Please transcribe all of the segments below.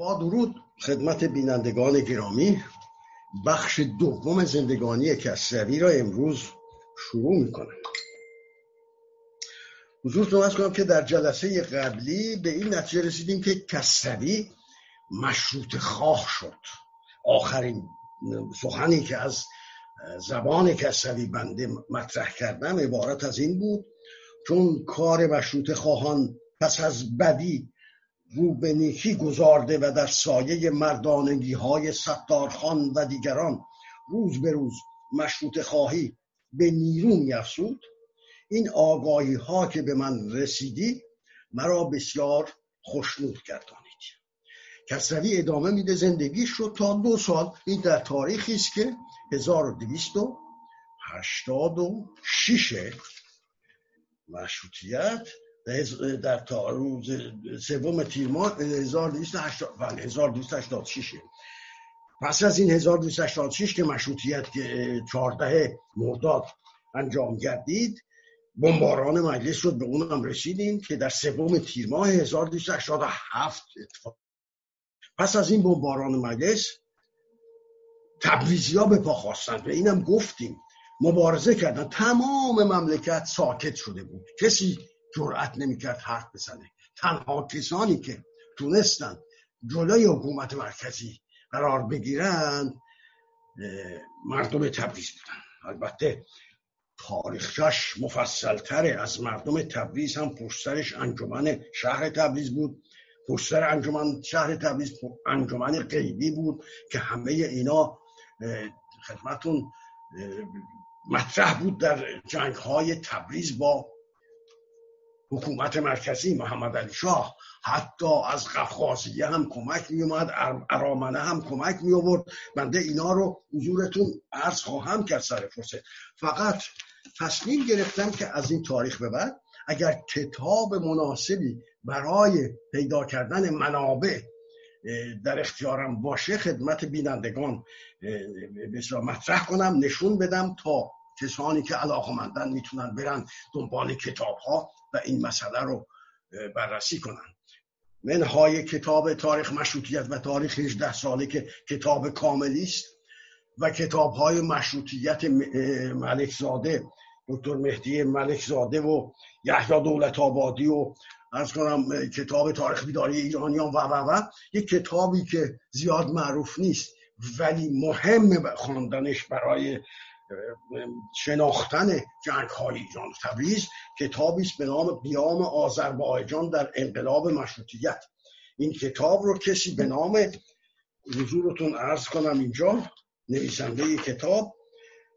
با درود خدمت بینندگان گرامی بخش دوم زندگانی کسروی را امروز شروع می‌کنم. حضورتون از کنم که در جلسه قبلی به این نتیجه رسیدیم که کسروی مشروط خواه شد. آخرین سخنی که از زبان کسروی بنده مطرح کردم عبارت از این بود چون کار مشروط خواهان پس از بدی رو به نیکی گذارده و در سایه مردانگی های ستارخان و دیگران روز به روز مشروط خواهی به نیرو میافزود. این آگاهی ها که به من رسیدی مرا بسیار خوشنود گردانید. کسروی ادامه میده زندگیش رو تا دو سال. این در تاریخی است که 1286 مشروطیت در تا روز سوم تیر ماه 1286 پس از این 1286 که مشروطیت که 14 مرداد انجام گردید بمباران مجلس شد به اون هم رسیدیم که در سوم تیر ماه 1287 اتفاق پس از این بمباران مجلس تبریزی ها به پا خواستند و اینم گفتیم. مبارزه کردن. تمام مملکت ساکت شده بود. کسی جرأت نمی‌کرد حرف بزنه. تنها کسانی که تونستن جلوی حکومت مرکزی قرار بگیرن مردم تبریز بودن. البته تاریخش مفصلتره از مردم تبریز هم پشترش انجمن شهر تبریز بود. پشتر انجمن شهر تبریز انجمن غیبی بود که همه اینا خدمتون مطرح بود در جنگ های تبریز با حکومت مرکزی محمد علی شاه حتی از قفقازیه هم کمک می اومد ارامنه هم کمک می آورد بنده اینا رو حضورتون عرض خواهم کرد سر فرصت. فقط تصمیم گرفتم که از این تاریخ به بعد اگر کتاب مناسبی برای پیدا کردن منابع در اختیارم باشه خدمت بینندگان بسیار مطرح کنم نشون بدم تا کسانی که علاقمندن می‌تونن برن دنبال کتاب ها و این مسئله رو بررسی کنن منهای کتاب تاریخ مشروطیت و تاریخ 18 ساله که کتاب کاملی است و کتاب های مشروطیت ملک زاده دکتر مهدی ملک زاده و یحیی دولت آبادی و از کنم کتاب تاریخ بیداری ایرانیان و و و یک کتابی که زیاد معروف نیست ولی مهم خواندنش برای شناختن جنگ های ایران. تبریز کتابی است به نام قیام آذربایجان در انقلاب مشروطیت. این کتاب رو کسی به نام حضورتون عرض کنم اینجا نویسنده کتاب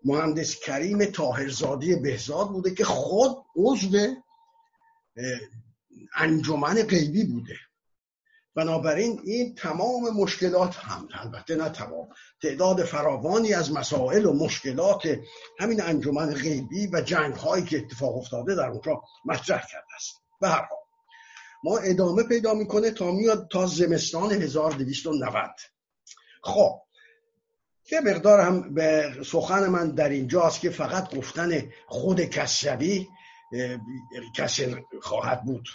مهندس کریم تاهرزادی بهزاد بوده که خود عضو انجمن غیبی بوده. بنابراین این تمام مشکلات هم البته نه تمام. تعداد فراوانی از مسائل و مشکلات همین انجمن غیبی و جنگ هایی که اتفاق افتاده در اونجا مطرح کرده است. به هر حال ما ادامه پیدا می‌کنه تا میاد تا زمستان 1290 خب یه مقدار هم به سخن من در اینجاست که فقط گفتن خود کسروی کسی خواهد بود.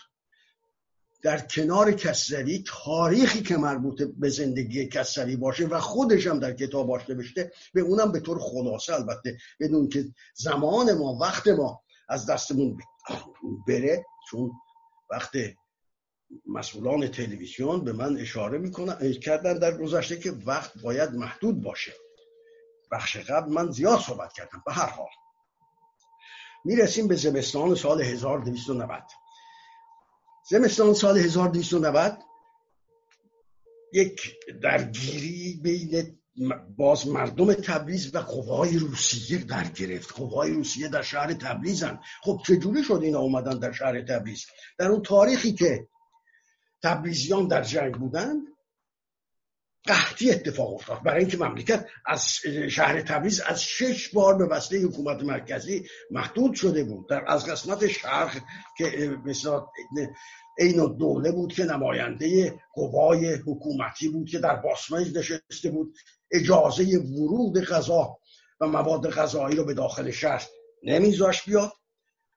در کنار کسروی تاریخی که مربوط به زندگی کسروی باشه و خودش هم در کتاباش نوشته به اونم به طور خلاصه البته بدون که زمان ما وقت ما از دستمون بره چون وقت مسئولان تلویزیون به من اشاره می‌کنن کردن در گذشته که وقت باید محدود باشه. بخش قبل من زیاد صحبت کردم به هر حال. می‌رسیم به زمستان سال 1290 زمستان سال 1290 یک درگیری بین باز مردم تبریز و قوای روسیه در گرفت قوای روسیه در شهر تبریزن. خب چجوری شد اینا اومدن در شهر تبریز؟ در اون تاریخی که تبریزیان در جنگ بودن قحطی اتفاق افتاد. برای اینکه مملکت از شهر تبریز از شش بار به وسیله حکومت مرکزی محدود شده بود. در از قسمت شرق که مثلا این دوله بود که نماینده قوای حکومتی بود که در باسمج نشسته بود. اجازه ورود غذا و مواد غذایی رو به داخل شهر نمیذاش بیاد.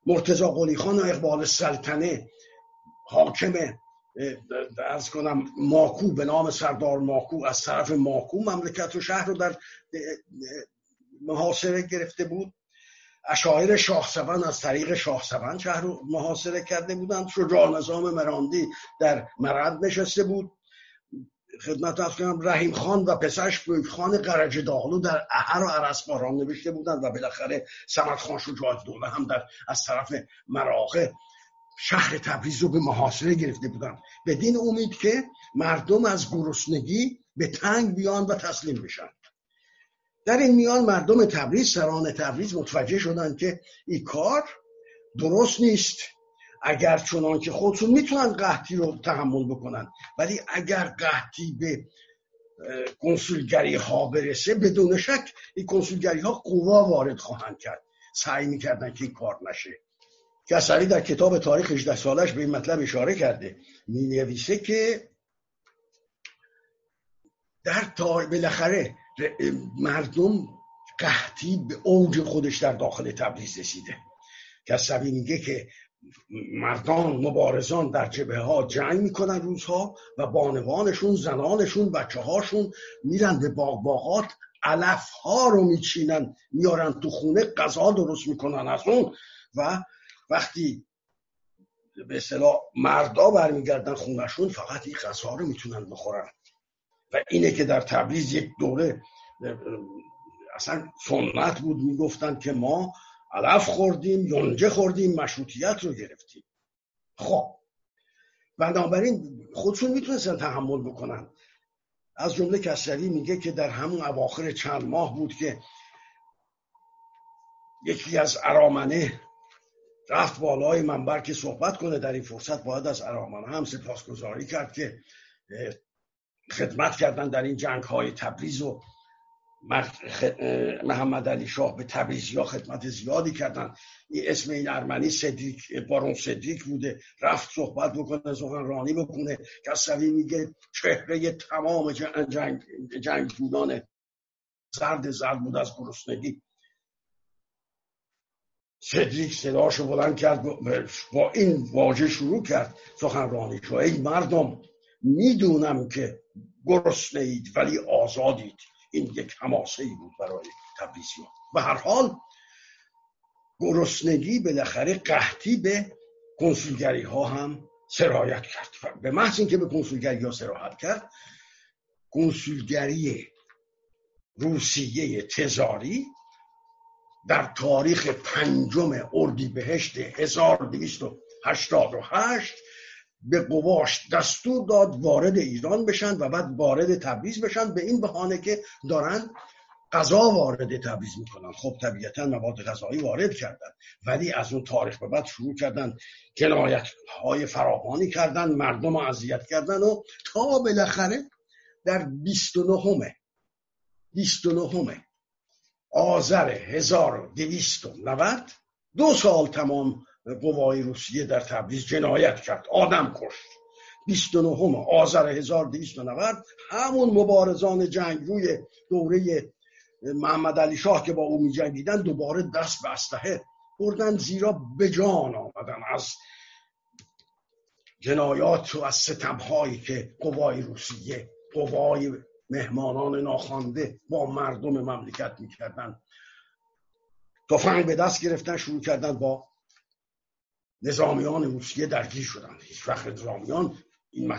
مرتزا قلی خان و اقبال سلطنه حاکم ارز کنم ماکو به نام سردار ماکو از طرف ماکو مملکت و شهر رو در محاصره گرفته بود اشاعر شاه از طریق شاه شهر رو محاصره کرده بودند شجاع نظام مراندی در مرد نشسته بود خدمت از کنم رحیم خان و پسرش بوی خان قرج داغلو در اهر و عرسباران نوشته بودند و بالاخره سمت خان شجاع دوله هم در از طرف مراغه شهر تبریز رو به محاصره گرفته بودند بدین امید که مردم از گرسنگی به تنگ بیان و تسلیم بشن. در این میان مردم تبریز سران تبریز متوجه شدند که این کار درست نیست. اگر چنان که خودشون می‌تونن قحطی رو تحمل بکنن ولی اگر قحطی به کنسولگری ها برسه بدون شک این کنسولگری ها قوا وارد خواهند کرد. سعی می‌کردن که این کار نشه. کسری در کتاب تاریخ 18 سالش به این مطلب اشاره کرده. می نویسه که در تار بالاخره مردم قحطی به اوج خودش در داخل تبریز رسیده. کسری میگه که مردان مبارزان در جبه ها جنگ می‌کنن روزها و بانوانشون زنانشون بچه هاشون میرن به باغ باغات علف ها رو میچینن میارن تو خونه غذا درست می‌کنن از اون و وقتی به اصطلاح مردا برمیگردن خونشون فقط این غذا رو می‌تونن بخورن. و اینه که در تبریز یک دوره اصلا سنت بود می‌گفتن که ما علف خوردیم یونجه خوردیم مشروطیت رو گرفتیم. خب بنابراین خودشون می‌تونستن تحمل بکنن. از جمله کسری میگه که در همون اواخر چند ماه بود که یکی از ارامنه رفت بالای منبر که صحبت کنه در این فرصت باید از ارامنه هم سپاسگزاری کرد که خدمت کردن در این جنگ های تبریز و محمد علی شاه به تبریزی ها خدمت زیادی کردن. این اسم این ارمنی صدیک بارون صدیک بوده. رفت صحبت بکنه رانی بکنه. کسوی میگه چهره تمام جنگ, جنگ زرد زرد بود از گرسنگی. صدیک صداشو بلند کرد با این واژه شروع کرد. سخنرانی شو. ای مردم می‌دونم که گرسنه اید ولی آزادید. این یک حماسه ای بود برای تبریزی و هر حال گرسنگی بالاخره قحطی به کنسولگری ها هم سرایت کرد. به محض اینکه به کنسولگری ها سرایت کرد کنسولگری روسیه تزاری در تاریخ پنجم اردیبهشت 1288 به قواش دستور داد وارد ایران بشن و بعد وارد تبریز بشن. به این بهانه که دارن غذا وارد تبریز می‌کنن. خب طبیعتا مواد غذایی وارد کردن ولی از اون تاریخ به بعد شروع کردن جنایت های فراوانی کردن مردم رو اذیت کردن و تا بالاخره در 29 29 آذر 1290 دو سال تمام قوای روسیه در تبریز جنایت کرد. آدم کشت. 29 آذر 1290 همون مبارزان جنگ روی دوره محمد علی شاه که با او می جنگیدن دوباره دست به اسلحه بردن زیرا به جان آمدن از جنایات و از ستم هایی که قوای روسیه قوای مهمانان ناخوانده با مردم مملکت می‌کردن. تفنگ به دست گرفتن شروع کردن با نظامیان روسیه درگیر شدن. هیچ وقت نظامیان این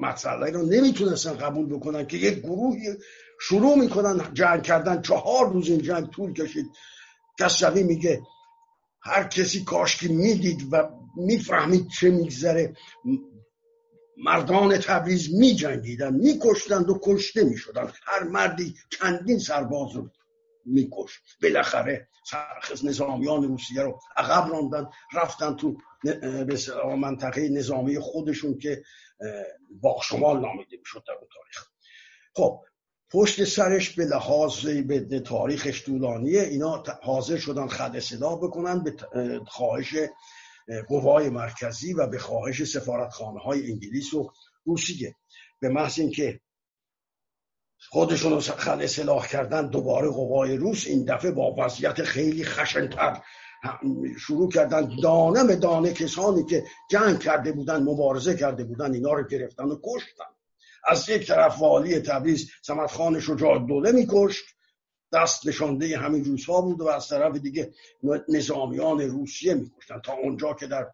مسئله رو نمی‌تونستن قبول بکنن که یک گروهی شروع می‌کنن جنگ کردن. چهار روز این جنگ طول کشید. کسروی میگه هر کسی کاشکی می‌دید و می‌فهمید چه میگذره. مردان تبریز می جنگیدن می کشتند و کشته می شدن هر مردی چندین سرباز رو می کش بالاخره سرخص نظامیان روسیه رو عقب راندن رفتن تو منطقه نظامی خودشون که باغ شمال نامیده شد در اون تاریخ. خب پشت سرش به لحاظ به تاریخش طولانیه اینا حاضر شدن خد صدا بکنن به خواهش قوای مرکزی و به خواهش سفارتخانه های انگلیس و روسیه به محض اینکه خودشون رو خل اصلاح کردن دوباره قوای روس این دفعه با وضعیت خیلی خشنتر شروع کردن. دانه به دانه کسانی که جنگ کرده بودن مبارزه کرده بودن اینا رو گرفتن و کشتن. از یک طرف والی تبریز سمت خان شجاع دوله میکشت. دست نشانده همین روزها بود و از طرف دیگه نظامیان روسیه میکشتن. تا اونجا که در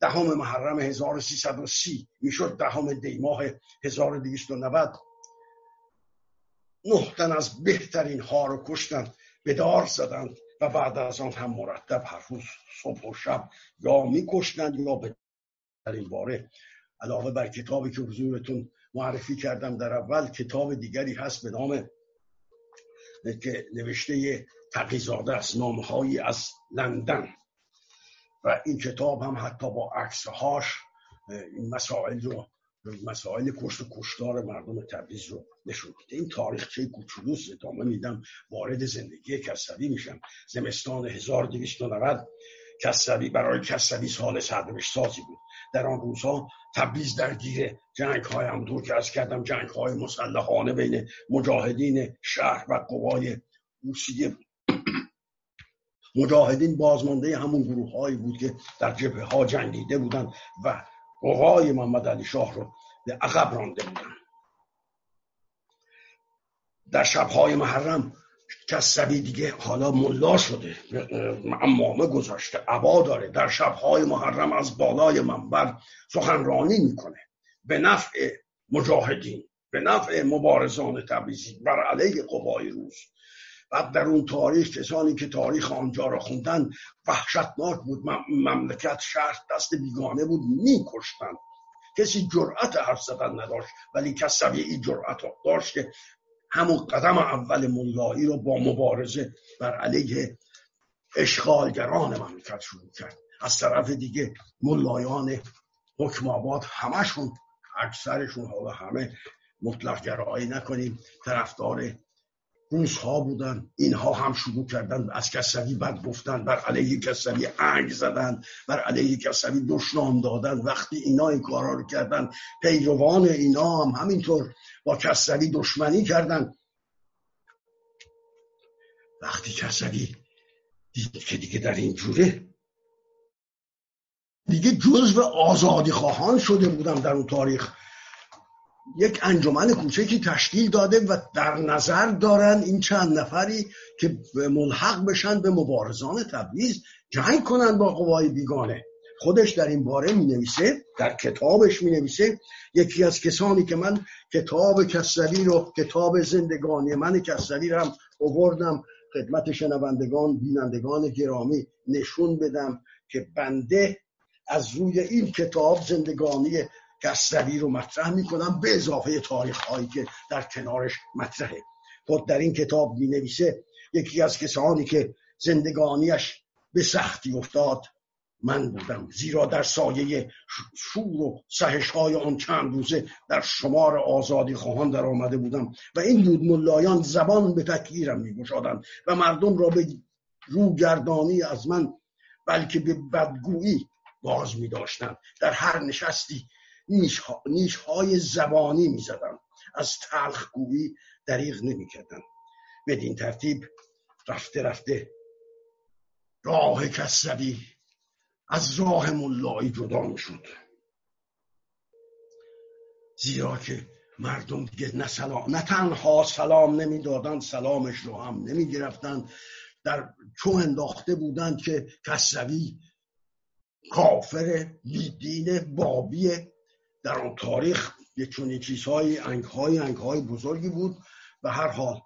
دهم محرم 1330 می‌شد دهم دی ماه 1290 نه تن از بهترین ها رو کشتن به دار زدند و بعد از آن هم مرتب هر روز صبح و شب یا میکشتند یا به در این باره. علاوه بر کتابی که حضورتون معرفی کردم در اول کتاب دیگری هست به نام که نوشته تقیزاده است نامهایی از لندن. و این کتاب هم حتی با عکسهاش این مسائل رو مسائل کشت و کشتار مردم تبریز رو نشون میده. این تاریخچه کوچولوس ادامه میدم وارد زندگی کسوی میشم. زمستان 1290 کسوی برای کسوی سال سرنوشت سازی بود. در آن روزها تبریز درگیر جنگ های هم که از کردم جنگ های مسلحانه بین مجاهدین شهر و قوای روسیه بود. مجاهدین بازمانده همون گروه هایی بود که در جبهه ها جنگیده بودن و قوای محمد علی شاه رو به عقب رانده بودن در شبهای محرم کسبی دیگه حالا ملا شده. امامه گذاشته. عبا داره. در شبهای محرم از بالای منبر سخنرانی می‌کنه. به نفع مجاهدین به نفع مبارزان تبریزی بر علیه قوای روز و در اون تاریخ کسانی که تاریخ آنجا را خوندن وحشتناک بود. مملکت شهر دست بیگانه بود. میکشتن. کسی جرأت حرف زدن نداشت ولی کسوی این جرأت داشت که همون قدم اول مولایی رو با مبارزه بر علیه اشغالگران مملکت شروع کرد. از طرف دیگه ملایان حکم آباد همشون اکثرشون حالا همه مطلق گرایی نکنیم. طرفدار روزها بودن اینها هم شروع کردن از کسوی بد گفتن بر علیه کسوی انگ زدن بر علیه کسوی دشنام دادن. وقتی اینا این کارا رو کردن پیروان اینا هم همینطور با کسوی دشمنی کردن. وقتی کسوی دید که دیگه در این جوره دیگه جزو آزادی خواهان شده بودم در اون تاریخ. یک انجمن کوچکی تشکیل داده و در نظر دارن این چند نفری که ملحق بشن به مبارزان تبریز جنگ کنن با قوای بیگانه. خودش در این باره می نویسه در کتابش می نویسه یکی از کسانی که من کتاب کسلی رو کتاب زندگانی من کسلی رو هم اووردم خدمت شنوندگان بینندگان گرامی نشون بدم که بنده از روی این کتاب زندگانی کسروی رو مطرح می‌کنم به اضافه تاریخ هایی که در کنارش مطرحه. خود در این کتاب می نویسه یکی از کسانی که زندگانیش به سختی افتاد. من بودم. زیرا در سایه شور و سهش های آن چند روزه در شمار آزادی خواهان در آمده بودم و این بود ملایان زبان به تکیرم می و مردم را به روگردانی از من بلکه به بدگویی باز می داشتن. در هر نشستی نیش, نیش های زبانی می زدن. از تلخگویی دریغ نمی کردن. بدین ترتیب رفته رفته راه کسبی از راه ملایی جدا می شد زیرا که مردم دیگه نه, سلام، نه تنها سلام نمی‌دادند سلامش رو هم نمی گرفتن در چون انداخته بودند که کسوی کافر بیدین بابیه در آن تاریخ یه چونی چیزهای انگهای انگهای بزرگی بود و هر حال.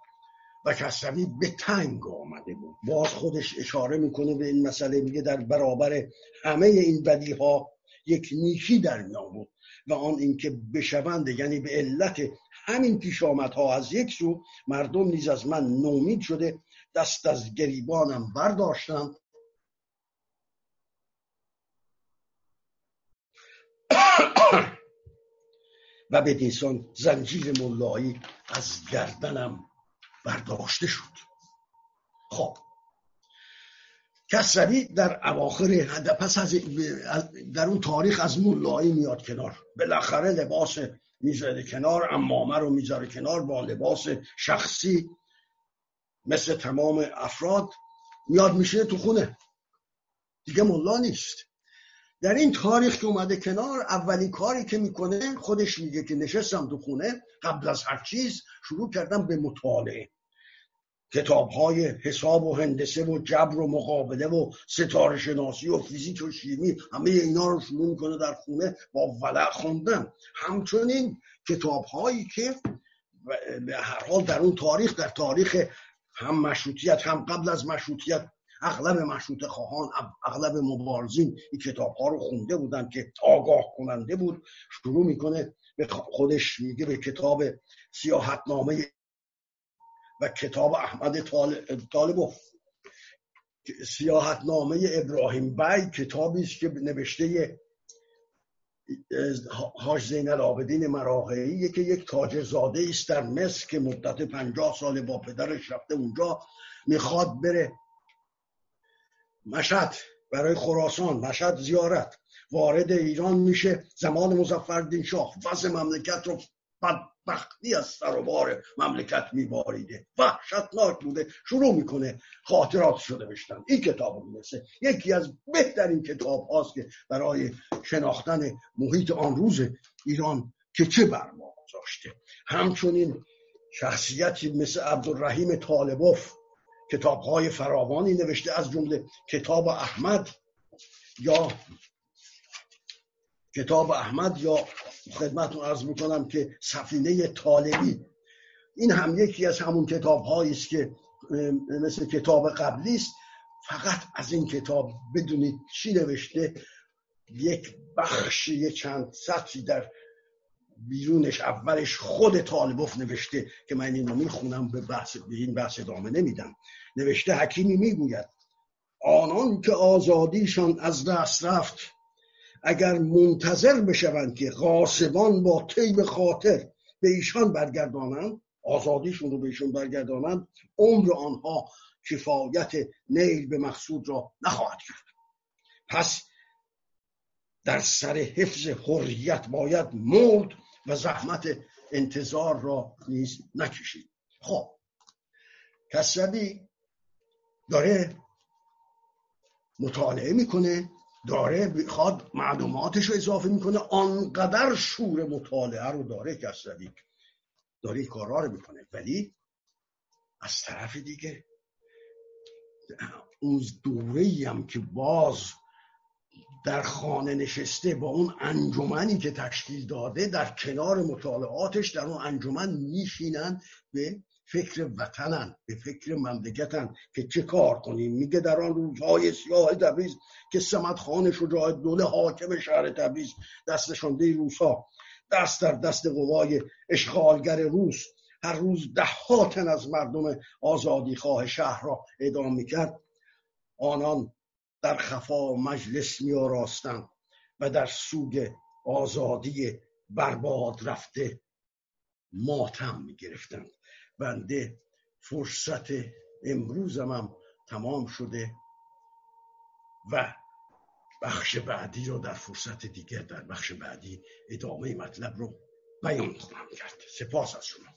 و کسروی به تنگ آمده بود. باز خودش اشاره می‌کنه به این مسئله میگه در برابر همه این بدی ها یک نیکی در بود و آن اینکه بشونده یعنی به علت همین پیش ها از یک سو مردم نیز از من نومید شده دست از گریبانم برداشتند. و به دیسان زنجیر ملایی از گردنم برداشته شد. خب. کسری در اواخر پس از در اون تاریخ از ملایی میاد کنار. بالاخره لباس می‌ذاره کنار امامه رو می‌ذاره کنار با لباس شخصی مثل تمام افراد. میاد میشه تو خونه. دیگه ملا نیست. در این تاریخ که اومده کنار اولین کاری که می‌کنه خودش میگه که نشستم تو خونه قبل از هر چیز شروع کردم به مطالعه. کتاب های حساب و هندسه و جبر و مقابله و ستاره شناسی و فیزیک و شیمی همه اینا رو شروع می‌کنه در خونه با ولع خوندن. همچنین کتاب هایی که به هر حال در اون تاریخ در تاریخ هم مشروطیت هم قبل از مشروطیت اغلب مشروط خواهان اغلب مبارزین این کتاب ها رو خونده بودن که آگاه کننده بود. شروع می‌کنه به خودش میگه به کتاب سیاحتنامه و کتاب احمد طالبوف سیاحتنامه ابراهیم بی کتابی است که نوشته حاج زین العابدین مراغعی که یک تاجر زاده است در مصر که مدت پنجاه سال با پدرش رفته اونجا می‌خواد بره مشهد برای خراسان مشهد زیارت. وارد ایران میشه زمان مزفردین شاه. وضع مملکت رو بدبختی از سر و بار مملکت میباریده. وحشتناک بوده. شروع می‌کنه خاطرات شده بشتن. این کتاب رو یکی از بهترین کتاب هاست که برای شناختن محیط آن روز ایران که چه برما گذاشته. همچنین شخصیتی مثل عبدالرحیم طالبوف کتاب های فراوانی نوشته از جمله کتاب احمد یا کتاب احمد یا خدمتون عرض می‌کنم که سفینه طالبی. این هم یکی از همون کتاب است که مثل کتاب قبلی است. فقط از این کتاب بدونید چی نوشته. یک بخشی چند سطری در بیرونش اولش خود طالبوف نوشته که من اینو می‌خونم به, بحث به این بحث ادامه نمیدم. نوشته حکیمی می‌گوید آنان که آزادیشان از دست رفت اگر منتظر بشوند که غاصبان با طیب خاطر به ایشان برگردانند آزادیشون رو به ایشون برگردانند عمر آنها کفایت نیل به مقصود را نخواهد کرد. پس در سر حفظ حریت باید مرد و زحمت انتظار را نیز نکشید. خب کسبی داره مطالعه می‌کنه داره بخواد معلوماتش رو اضافه می‌کنه آنقدر شور مطالعه رو داره کسروی داره این کارا رو می‌کنه. ولی از طرف دیگه اون دوره هم که باز در خانه نشسته با اون انجمنی که تشکیل داده در کنار مطالعاتش در اون انجمن میشینن به فکر وطنن به فکر مملکتن که چه کار کنیم. میگه در آن روزهای سیاه تبریز که سمت خان شجاع دوله حاکم شهر تبریز دستشانده روسا. دست در دست قوای اشغالگر روس. هر روز ده تن از مردم آزادی خواه شهر را اعدام می‌کرد. آنان در خفا مجلس می و در سوگ آزادی برباد رفته ماتم می گرفتند بنده فرصت امروزم هم تمام شده و بخش بعدی رو در فرصت دیگر در بخش بعدی ادامه مطلب رو بیان خواهم کرد. سپاس از شما.